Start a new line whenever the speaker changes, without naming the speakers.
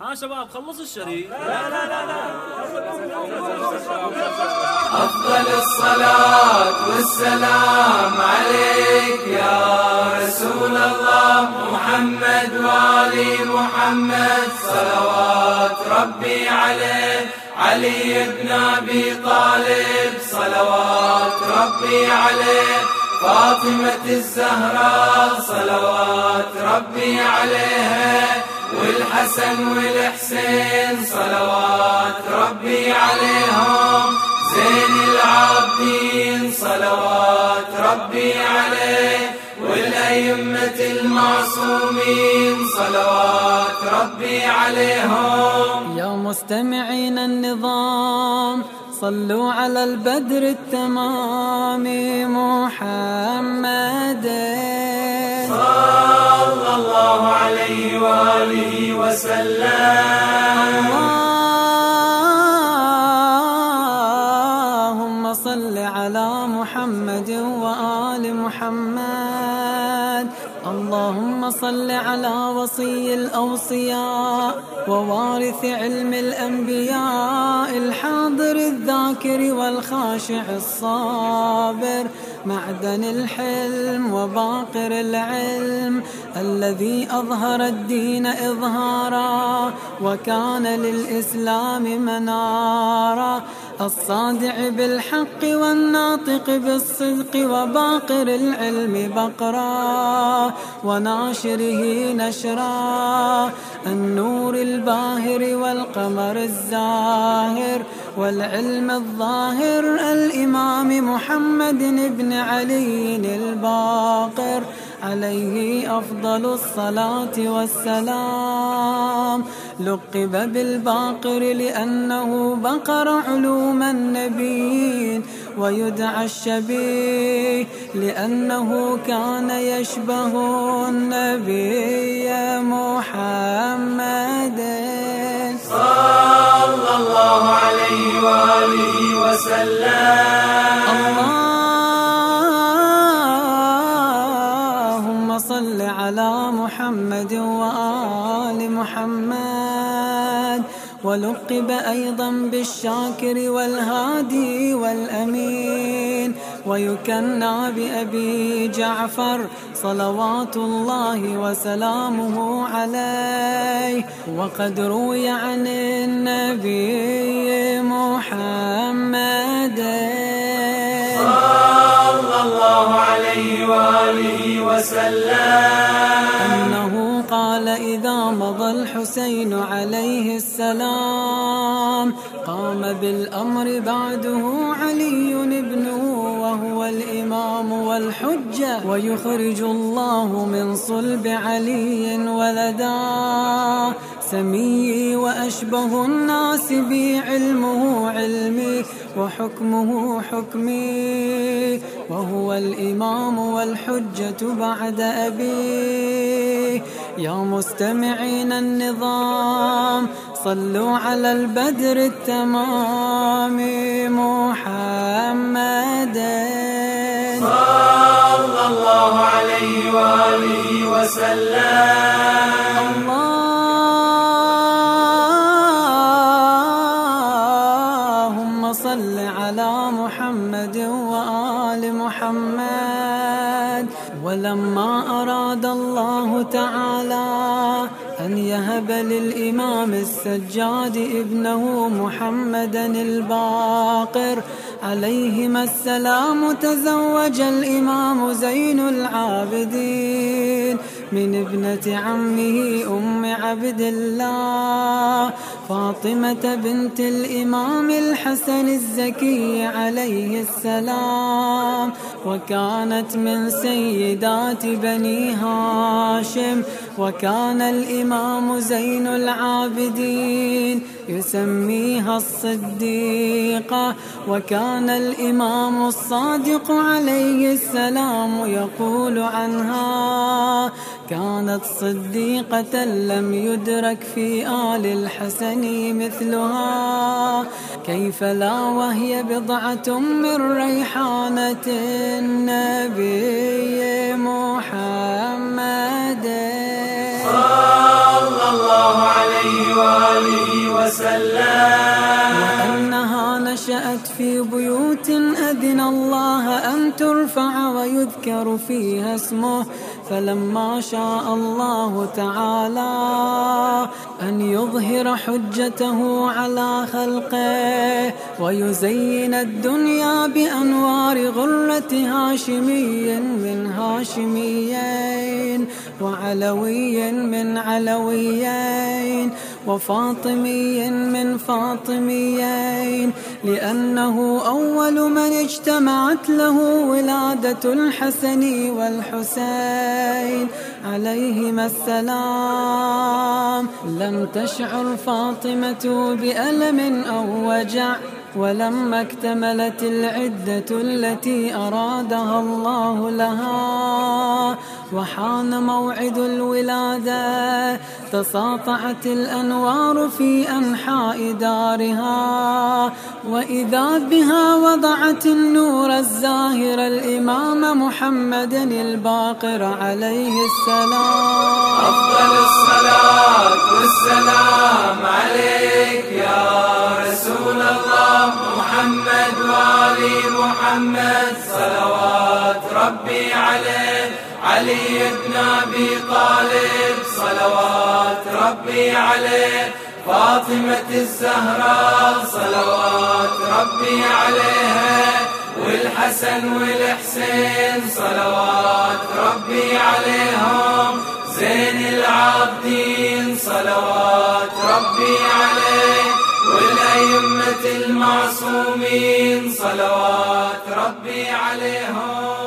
ها شباب خلص الشريط
أفضل الصلاة والسلام عليك يا رسول الله محمد وآل محمد. صلوات ربي عليه علي بن أبي طالب. صلوات ربي عليه فاطمة الزهراء. صلوات ربي عليها والحسن والحسين صلوات ربي عليهم. زين العابدين صلوات ربي عليه. والأئمة المعصومين صلوات ربي عليهم.
يا مستمعين النظام صلوا على البدر التمام. محمد
الله عليه وآله وسلم.
اللهم صل على محمد وآل محمد. اللهم صل على وصي الأوصياء ووارث علم الأنبياء الحاضر الذاكر والخاشع الصابر. معدن الحلم وباقر العلم الذي أظهر الدين إظهارا وكان للإسلام منارا الصادع بالحق والناطق بالصدق وباقر العلم بقرا وناشره نشرا النور الباهر والقمر الزاهر والعلم الظاهر الإمام محمد بن علي الباقر عليه أفضل الصلاة والسلام. لقب بالباقر لأنه بقر علوم النبيين ويدعى الشبيه لأنه كان يشبه النبي محمد.
صلى الله عليه وآله وسلم.
اللهم محمد وآل محمد ولقب أيضا بالشاكر والهادي والأمين. ويكنى بأبي جعفر صلوات الله وسلامه عليه. وقد روي عن النبي محمد.
صلى الله عليه وآله وسلم.
أنه قال إذا مضى الحسين عليه السلام قام بالأمر بعده علي ابنه وهو الإمام والحجة ويخرج الله من صلب علي ولدا. سمي وأشبه الناس بي علمه علمي وحكمه حكمي وهو الإمام والحجة بعد أبيه يا مستمعين النظام صلوا على البدر التمام محمد.
صلى الله عليه وآله وسلم.
ولما أراد الله تعالى أن يهب للإمام السجاد ابنه محمدا الباقر. عليهما السلام تزوج الإمام زين العابدين. من ابنة عمه أم عبد الله فاطمة بنت الإمام الحسن الزكي عليه السلام. وكانت من سيدات بني هاشم وكان الإمام زين العابدين. يسميها الصديقة وكان الإمام الصادق عليه السلام يقول عنها كانت صديقة لم يدرك في آل الحسن مثلها. كيف لا وهي بضعة من ريحانة النبي
الله عليه وآله وسلم.
وأنها نشأت في بيوت أذن الله أن ترفع ويذكر فيها اسمه فلما شاء الله تعالى أن يظهر حجته على خلقه ويزين الدنيا بأنوار غرة هاشمي من هاشميين وعلوي من علويين وفاطمي من فاطميين لأنه أول من اجتمعت له ولادة الحسن والحسين عليهما السلام. لم تشعر فاطمة بألم أو وجع ولما اكتملت العدة التي أرادها الله لها. وحان موعد الولادة. تساطعت الأنوار في أنحاء دارها. وإذا بها وضعت النور الزاهر الإمام محمد الباقر عليه السلام.
أفضل الصلاة والسلام عليك يا رسول الله محمد وآل محمد. صلوات ربي عليه علي بن أبي طالب صلوات ربي عليه فاطمة الزهراء صلوات ربي عليها والحسن والحسين صلوات ربي عليهم زين العابدين صلوات ربي عليه والأئمة المعصومين صلوات ربي عليهم.